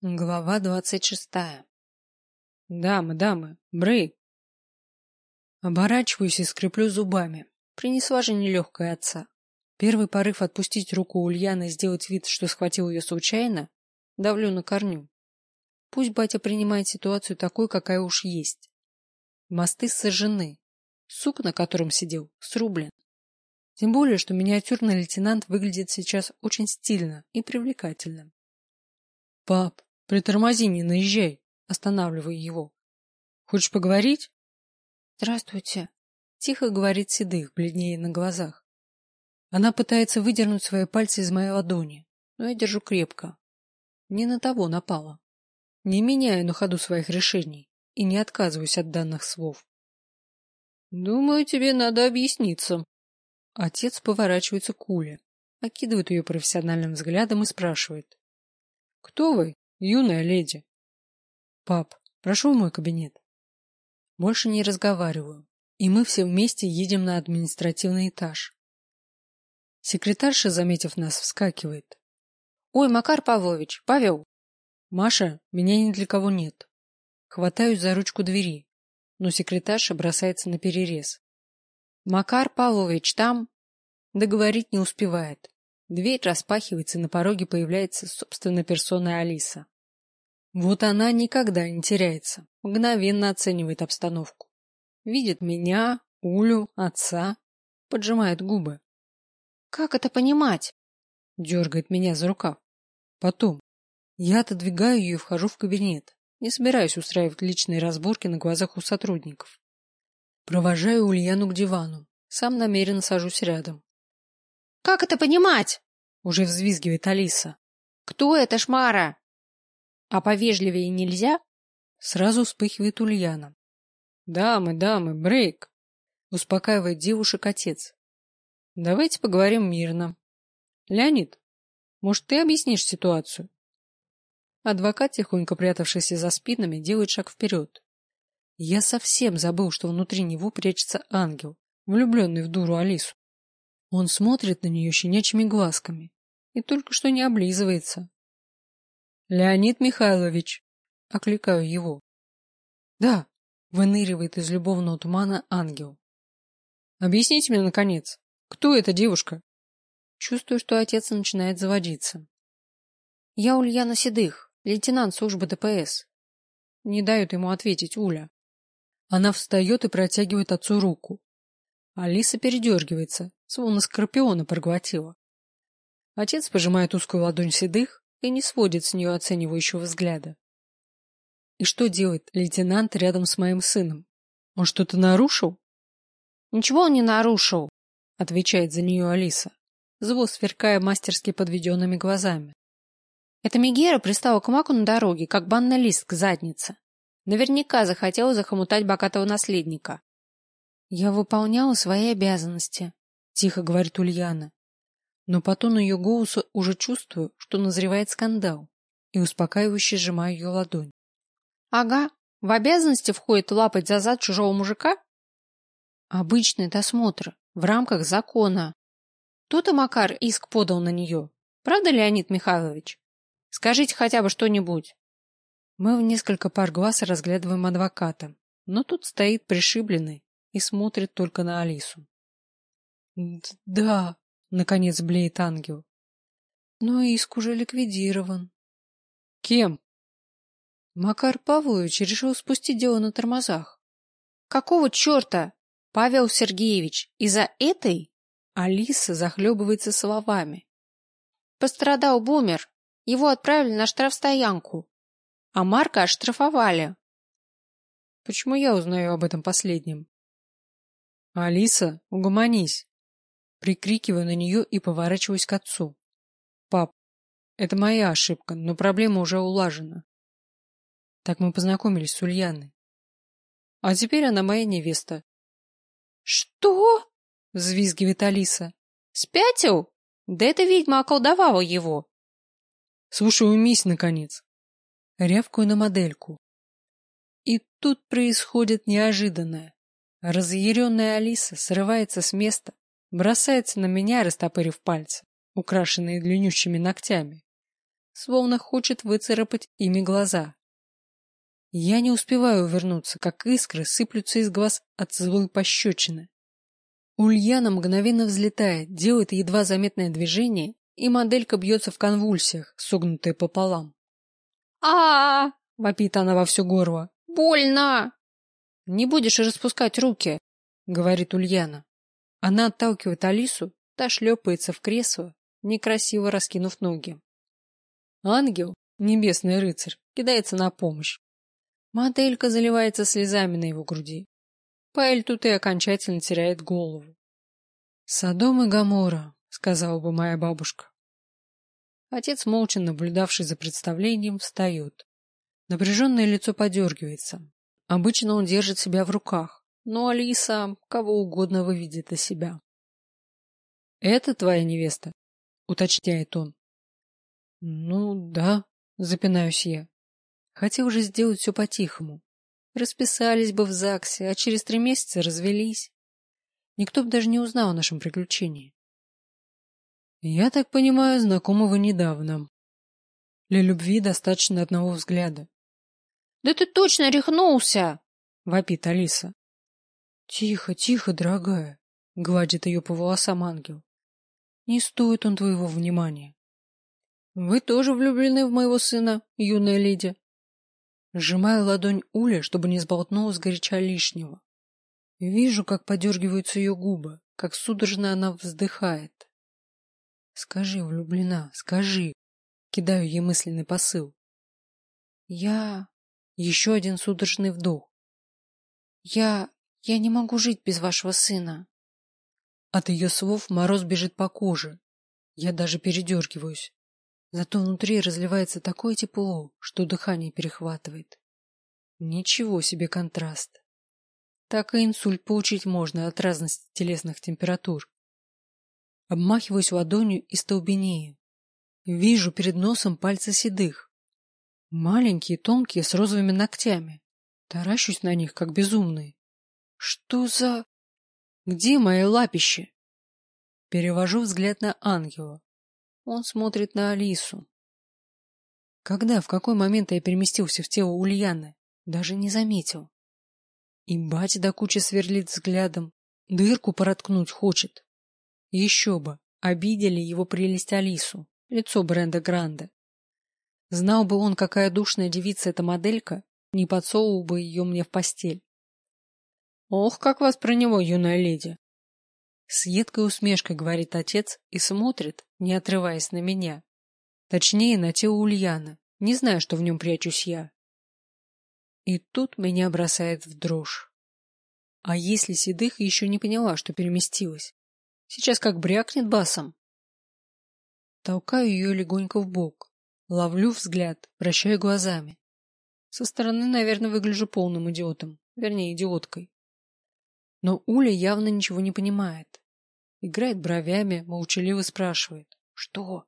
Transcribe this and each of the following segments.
Глава двадцать шестая. Дамы, дамы, брейк. Оборачиваюсь и скреплю зубами. Принесла же нелегкая отца. Первый порыв отпустить руку Ульяны и сделать вид, что схватил ее случайно, давлю на корню. Пусть батя принимает ситуацию такой, какая уж есть. Мосты сожжены. Сук, на котором сидел, срублен. Тем более, что миниатюрный лейтенант выглядит сейчас очень стильно и привлекательно. Пап, Притормози, не наезжай. Останавливаю его. Хочешь поговорить? Здравствуйте. Тихо говорит Седых, бледнее на глазах. Она пытается выдернуть свои пальцы из моей ладони, но я держу крепко. Не на того напала. Не меняю на ходу своих решений и не отказываюсь от данных слов. Думаю, тебе надо объясниться. Отец поворачивается к Уле, окидывает ее профессиональным взглядом и спрашивает. Кто вы Юная леди. Пап, прошу в мой кабинет. Больше не разговариваю, и мы все вместе едем на административный этаж. Секретарша, заметив нас, вскакивает. Ой, Макар Павлович, Павел. Маша, меня ни для кого нет. Хватаюсь за ручку двери, но секретарша бросается на перерез. Макар Павлович там... Договорить не успевает. Дверь распахивается, и на пороге появляется собственная персона Алиса. Вот она никогда не теряется, мгновенно оценивает обстановку. Видит меня, Улю, отца, поджимает губы. Как это понимать? Дергает меня за рукав. Потом. Я отодвигаю ее и вхожу в кабинет. Не собираюсь устраивать личные разборки на глазах у сотрудников. Провожаю Ульяну к дивану. Сам намеренно сажусь рядом. Как это понимать? Уже взвизгивает Алиса. Кто это, Шмара? А повежливее нельзя? Сразу вспыхивает Ульяна. Дамы, дамы, брейк. Успокаивает девушек отец. Давайте поговорим мирно. Леонид, может, ты объяснишь ситуацию? Адвокат, тихонько прятавшийся за спинами, делает шаг вперед. Я совсем забыл, что внутри него прячется ангел, влюбленный в дуру Алису. Он смотрит на нее щенячьими глазками и только что не облизывается. — Леонид Михайлович! — окликаю его. — Да, — выныривает из любовного тумана ангел. — Объясните мне, наконец, кто эта девушка? Чувствую, что отец начинает заводиться. — Я Ульяна Седых, лейтенант службы ДПС. Не дают ему ответить Уля. Она встает и протягивает отцу руку. Алиса передергивается, словно скорпиона проглотила. Отец пожимает узкую ладонь седых и не сводит с нее оценивающего взгляда. И что делает лейтенант рядом с моим сыном? Он что-то нарушил? Ничего он не нарушил, отвечает за нее Алиса, зло сверкая мастерски подведенными глазами. Эта Мегера пристала к Маку на дороге, как банный лист к заднице. Наверняка захотела захомутать богатого наследника. Я выполняла свои обязанности, тихо говорит Ульяна. Но по тону ее голоса уже чувствую, что назревает скандал, и успокаивающе сжимаю ее ладонь. Ага, в обязанности входит лапать за зад чужого мужика? Обычный досмотр, в рамках закона. Тут и Макар иск подал на нее. Правда, Леонид Михайлович? Скажите хотя бы что-нибудь. Мы в несколько пар глаз разглядываем адвоката, но тут стоит пришибленный, и смотрит только на Алису. — Да, — наконец блеет ангел. — Но иск уже ликвидирован. — Кем? Макар Павлович решил спустить дело на тормозах. — Какого черта? Павел Сергеевич, из-за этой? Алиса захлебывается словами. Пострадал бумер. Его отправили на штрафстоянку. А Марка оштрафовали. Почему я узнаю об этом последнем? Алиса, угомонись. Прикрикиваю на нее и поворачиваюсь к отцу. Пап, это моя ошибка, но проблема уже улажена. Так мы познакомились с Ульяной. А теперь она моя невеста. Что? взвизгивает Алиса. Спятил? Да эта ведьма околдовала его. Слушай, умись, наконец. Рявкую на модельку. И тут происходит неожиданное. Разъяренная Алиса срывается с места, бросается на меня, растопырив пальцы, украшенные длиннющими ногтями. словно хочет выцарапать ими глаза. Я не успеваю увернуться, как искры сыплются из глаз от злой пощечины. Ульяна мгновенно взлетает, делает едва заметное движение, и моделька бьется в конвульсиях, согнутая пополам. а, -а, -а вопит она во все горло. «Больно!» «Не будешь распускать руки!» — говорит Ульяна. Она отталкивает Алису, та шлепается в кресло, некрасиво раскинув ноги. Ангел, небесный рыцарь, кидается на помощь. Моделька заливается слезами на его груди. Паэль тут и окончательно теряет голову. «Содом и Гамора», — сказала бы моя бабушка. Отец, молча наблюдавший за представлением, встает. Напряженное лицо подергивается. Обычно он держит себя в руках, но Алиса кого угодно выведет из себя. «Это твоя невеста?» — уточняет он. «Ну, да», — запинаюсь я. Хотел уже сделать все по-тихому. Расписались бы в ЗАГСе, а через три месяца развелись. Никто бы даже не узнал о нашем приключении. Я так понимаю, знакомы вы недавно. Для любви достаточно одного взгляда. — Да ты точно рехнулся! — вопит Алиса. — Тихо, тихо, дорогая, — гладит ее по волосам ангел. — Не стоит он твоего внимания. — Вы тоже влюблены в моего сына, юная леди? Сжимаю ладонь Уля, чтобы не сболтнула сгоряча лишнего. Вижу, как подергиваются ее губы, как судорожно она вздыхает. Скажи, влюблена, скажи. Кидаю ей мысленный посыл. Я... Еще один судорожный вдох. Я... Я не могу жить без вашего сына. От ее слов мороз бежит по коже. Я даже передергиваюсь. Зато внутри разливается такое тепло, что дыхание перехватывает. Ничего себе контраст. Так и инсульт получить можно от разности телесных температур. Обмахиваюсь ладонью и столбенею. Вижу перед носом пальцы седых. Маленькие, тонкие, с розовыми ногтями. Таращусь на них, как безумный. Что за... Где мои лапищи? Перевожу взгляд на ангела. Он смотрит на Алису. Когда, в какой момент я переместился в тело Ульяны, даже не заметил. И батя до кучи сверлит взглядом, дырку проткнуть хочет. Еще бы, обидели его прелесть Алису, лицо Бренда Гранда. Знал бы он, какая душная девица эта моделька, не подсовывал бы ее мне в постель. Ох, как вас про него, юная леди! С едкой усмешкой говорит отец и смотрит, не отрываясь на меня. Точнее, на тело Ульяна, не знаю, что в нем прячусь я. И тут меня бросает в дрожь. А если Седых еще не поняла, что переместилась? Сейчас как брякнет басом. Толкаю ее легонько в бок, ловлю взгляд, вращаю глазами. Со стороны, наверное, выгляжу полным идиотом, вернее, идиоткой. Но Уля явно ничего не понимает. Играет бровями, молчаливо спрашивает. Что?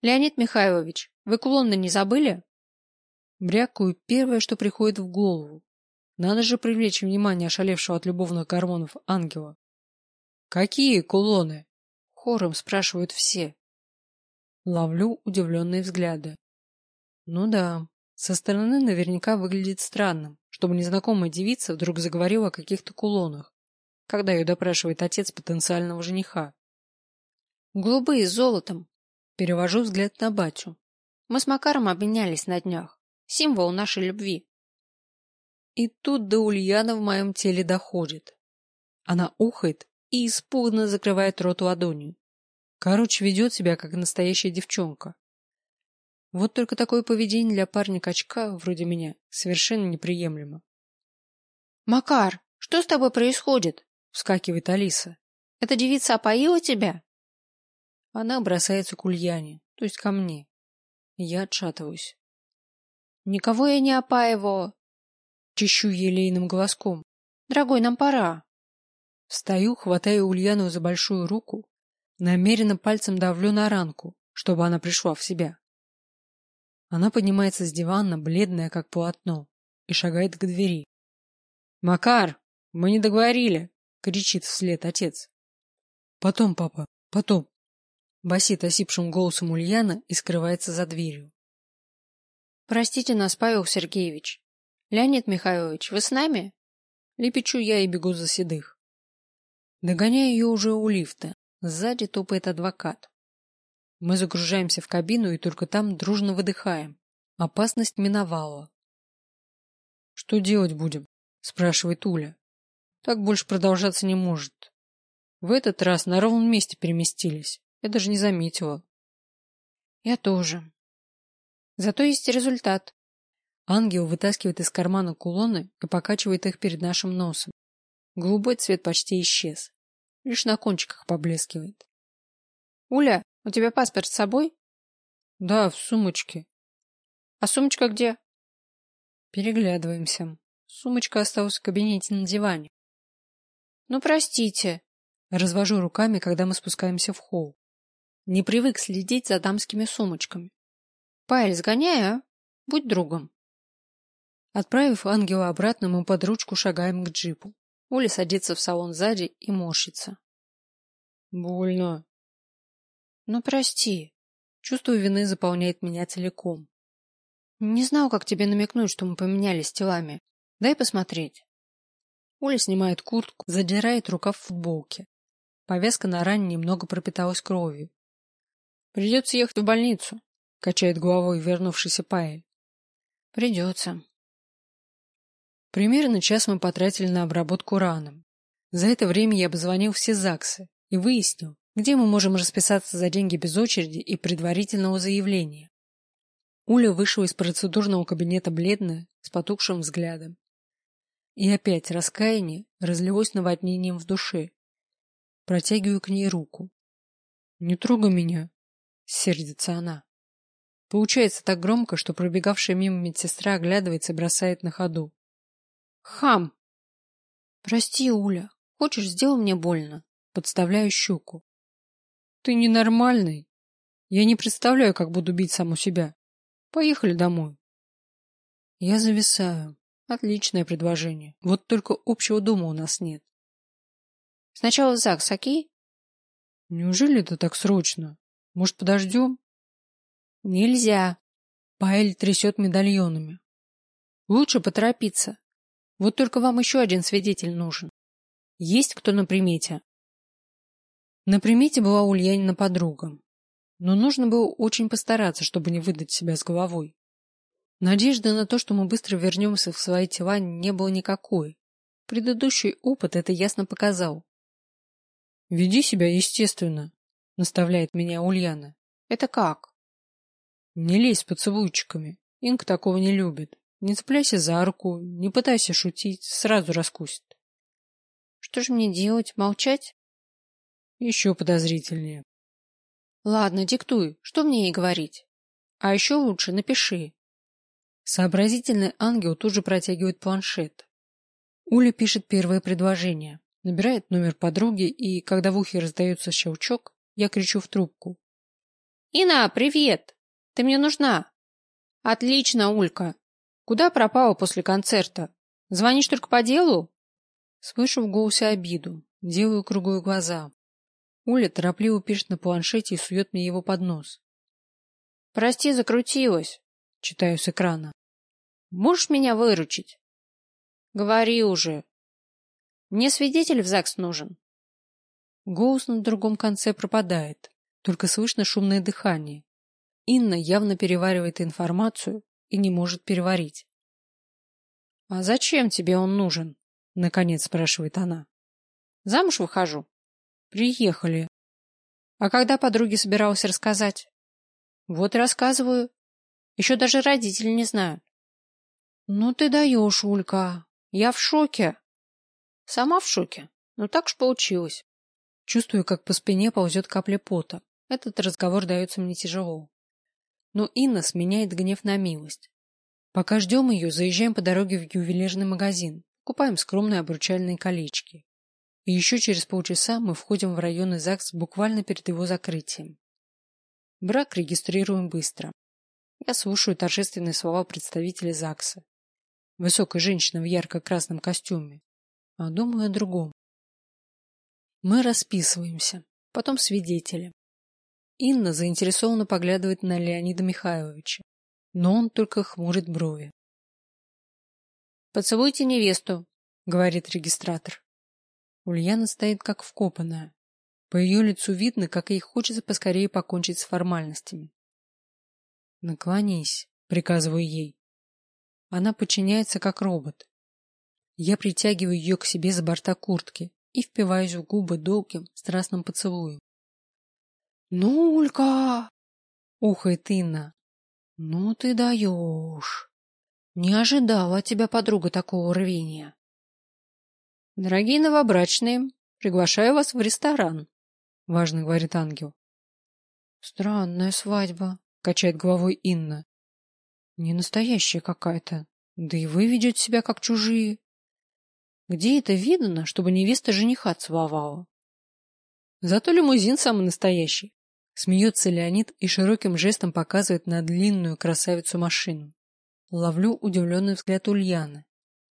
Леонид Михайлович, вы кулоны не забыли? Брякую первое, что приходит в голову. Надо же привлечь внимание ошалевшего от любовных гормонов ангела. Какие кулоны? Хором спрашивают все. Ловлю удивленные взгляды. Ну да, со стороны наверняка выглядит странным, чтобы незнакомая девица вдруг заговорила о каких-то кулонах, когда ее допрашивает отец потенциального жениха. Голубые с золотом. Перевожу взгляд на батю. Мы с Макаром обменялись на днях. Символ нашей любви. И тут до Ульяна в моем теле доходит. Она ухает и испуганно закрывает рот ладонью. Короче, ведет себя, как настоящая девчонка. Вот только такое поведение для парня-качка, вроде меня, совершенно неприемлемо. — Макар, что с тобой происходит? — вскакивает Алиса. — Эта девица опоила тебя? Она бросается к Ульяне, то есть ко мне. Я отшатываюсь. — Никого я не опаиваю. Чищу елейным голоском. — Дорогой, нам пора. Встаю, хватаю Ульяну за большую руку, намеренно пальцем давлю на ранку, чтобы она пришла в себя. Она поднимается с дивана, бледная, как полотно, и шагает к двери. «Макар, мы не договорили!» — кричит вслед отец. «Потом, папа, потом!» Басит осипшим голосом Ульяна и скрывается за дверью. Простите нас, Павел Сергеевич. Леонид Михайлович, вы с нами? Лепечу я и бегу за седых. Догоняю ее уже у лифта. Сзади топает адвокат. Мы загружаемся в кабину и только там дружно выдыхаем. Опасность миновала. Что делать будем? спрашивает Уля. Так больше продолжаться не может. В этот раз на ровном месте переместились. Я даже не заметила. Я тоже. Зато есть результат. Ангел вытаскивает из кармана кулоны и покачивает их перед нашим носом. Голубой цвет почти исчез. Лишь на кончиках поблескивает. Уля, у тебя паспорт с собой? Да, в сумочке. А сумочка где? Переглядываемся. Сумочка осталась в кабинете на диване. Ну, простите. Развожу руками, когда мы спускаемся в холл. Не привык следить за дамскими сумочками. Паэль, сгоняй, а? Будь другом. Отправив ангела обратно, мы под ручку шагаем к джипу. Оля садится в салон сзади и морщится. Больно. Ну, прости. Чувство вины заполняет меня целиком. Не знал, как тебе намекнуть, что мы поменялись телами. Дай посмотреть. Оля снимает куртку, задирает рукав футболки. Повязка на ране немного пропиталась кровью. Придется ехать в больницу, качает головой вернувшийся Паэль. Придется. Примерно час мы потратили на обработку ран. За это время я обзвонил все ЗАГСы и выяснил, где мы можем расписаться за деньги без очереди и предварительного заявления. Уля вышла из процедурного кабинета бледная, с потухшим взглядом. И опять раскаяние разлилось наводнением в душе. Протягиваю к ней руку. Не трогай меня, сердится она. Получается так громко, что пробегавшая мимо медсестра оглядывается и бросает на ходу. Хам! Прости, Уля. Хочешь, сделай мне больно. Подставляю щеку. Ты ненормальный. Я не представляю, как буду бить саму себя. Поехали домой. Я зависаю. Отличное предложение. Вот только общего дома у нас нет. Сначала в ЗАГС, окей? Неужели это так срочно? Может, подождем? Нельзя. Паэль трясет медальонами. Лучше поторопиться. Вот только вам еще один свидетель нужен. Есть кто на примете? На примете была Ульянина подруга. Но нужно было очень постараться, чтобы не выдать себя с головой. Надежды на то, что мы быстро вернемся в свои тела, не было никакой. Предыдущий опыт это ясно показал. Веди себя естественно, наставляет меня Ульяна. Это как? Не лезь поцелуйчиками. Инка такого не любит. Не цепляйся за руку, не пытайся шутить, сразу раскусит. Что же мне делать, молчать? Еще подозрительнее. Ладно, диктуй, что мне ей говорить? А еще лучше напиши. Сообразительный ангел тут же протягивает планшет. Уля пишет первое предложение, набирает номер подруги, и, когда в ухе раздается щелчок, я кричу в трубку. — Ина, привет! Ты мне нужна. — Отлично, Улька. Куда пропала после концерта? Звонишь только по делу? Слышу в голосе обиду, делаю круглые глаза. Уля торопливо пишет на планшете и сует мне его под нос. Прости, закрутилась, читаю с экрана. Можешь меня выручить? Говори уже. Мне свидетель в ЗАГС нужен. Голос на другом конце пропадает, только слышно шумное дыхание. Инна явно переваривает информацию и не может переварить. — А зачем тебе он нужен? — наконец спрашивает она. — Замуж выхожу. — Приехали. — А когда подруге собиралась рассказать? — Вот и рассказываю. Еще даже родители не знают. — Ну ты даешь, Улька. Я в шоке. — Сама в шоке. Ну так ж получилось. Чувствую, как по спине ползет капля пота. Этот разговор дается мне тяжело. Но Инна сменяет гнев на милость. Пока ждем ее, заезжаем по дороге в ювелирный магазин, купаем скромные обручальные колечки. И еще через полчаса мы входим в районный ЗАГС буквально перед его закрытием. Брак регистрируем быстро. Я слушаю торжественные слова представителя ЗАГСа. Высокая женщина в ярко-красном костюме. А думаю о другом. Мы расписываемся, потом свидетели. Инна заинтересованно поглядывает на Леонида Михайловича, но он только хмурит брови. «Поцелуйте невесту», — говорит регистратор. Ульяна стоит как вкопанная. По ее лицу видно, как ей хочется поскорее покончить с формальностями. «Наклонись», — приказываю ей. Она подчиняется, как робот. Я притягиваю ее к себе за борта куртки и впиваюсь в губы долгим, страстным поцелуем. «Ну, Улька!» — ухает Инна. «Ну ты даешь! Не ожидала от тебя, подруга, такого рвения!» «Дорогие новобрачные, приглашаю вас в ресторан», — важно говорит ангел. «Странная свадьба», — качает головой Инна. «Не настоящая какая-то. Да и вы ведете себя как чужие. Где это видно, чтобы невеста жениха целовала?» Зато лимузин самый настоящий. Смеется Леонид и широким жестом показывает на длинную красавицу машину. Ловлю удивленный взгляд Ульяны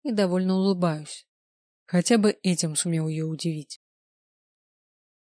и довольно улыбаюсь. Хотя бы этим сумел ее удивить.